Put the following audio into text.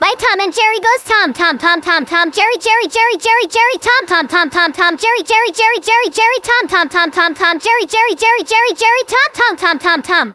By Tom and Jerry goes Tom, Tom, Tom, Tom, Tom, Jerry, Jerry, Jerry, Jerry, Jerry, Tom, Tom, Tom, Tom, Tom, Jerry, Jerry, Jerry, Jerry, Jerry, Tom, Tom, Tom, Tom, Tom, Jerry, Jerry, Jerry, Jerry, Jerry, Tom, Tom, Tom, Tom, Tom.